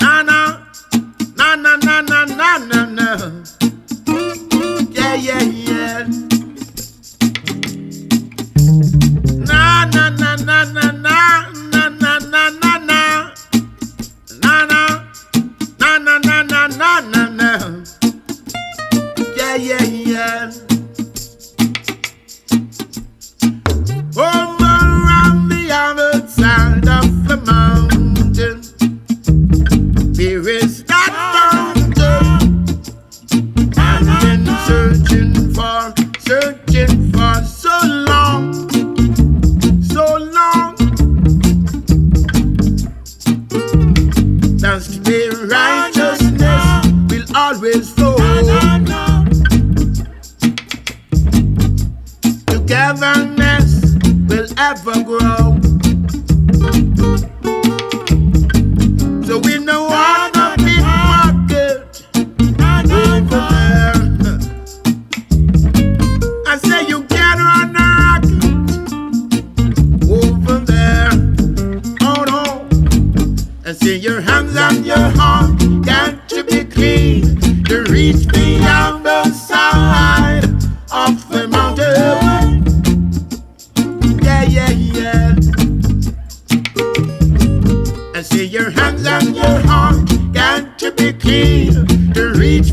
Na na, na na na na na na na. Yeah yeah yeah. Na na na na na na na na na na na na na na na na na. searching for, searching for so long, so long. That's today righteousness will always flow. Togetherness will ever grow. See your hands and your heart got to be clean to reach beyond the side of the mountain. Yeah, yeah, yeah. I see your hands and your heart got to be clean to reach